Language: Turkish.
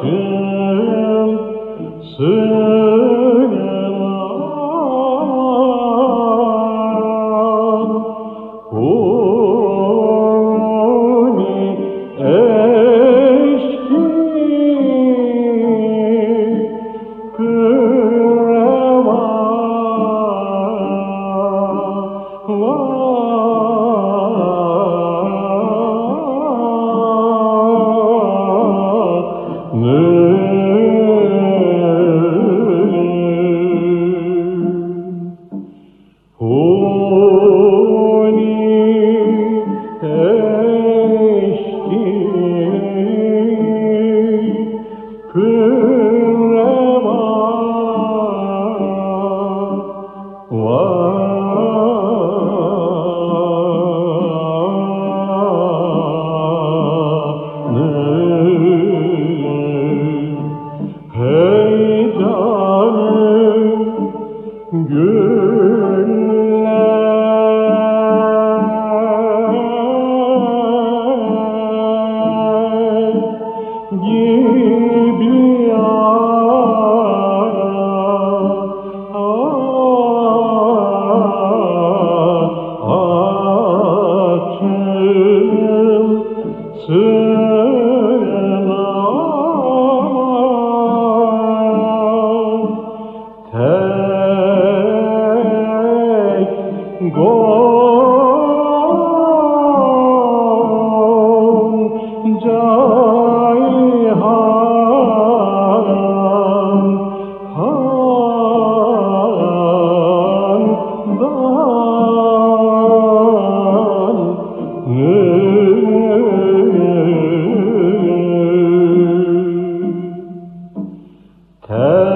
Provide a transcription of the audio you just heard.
Saçım sığınan Für Huh?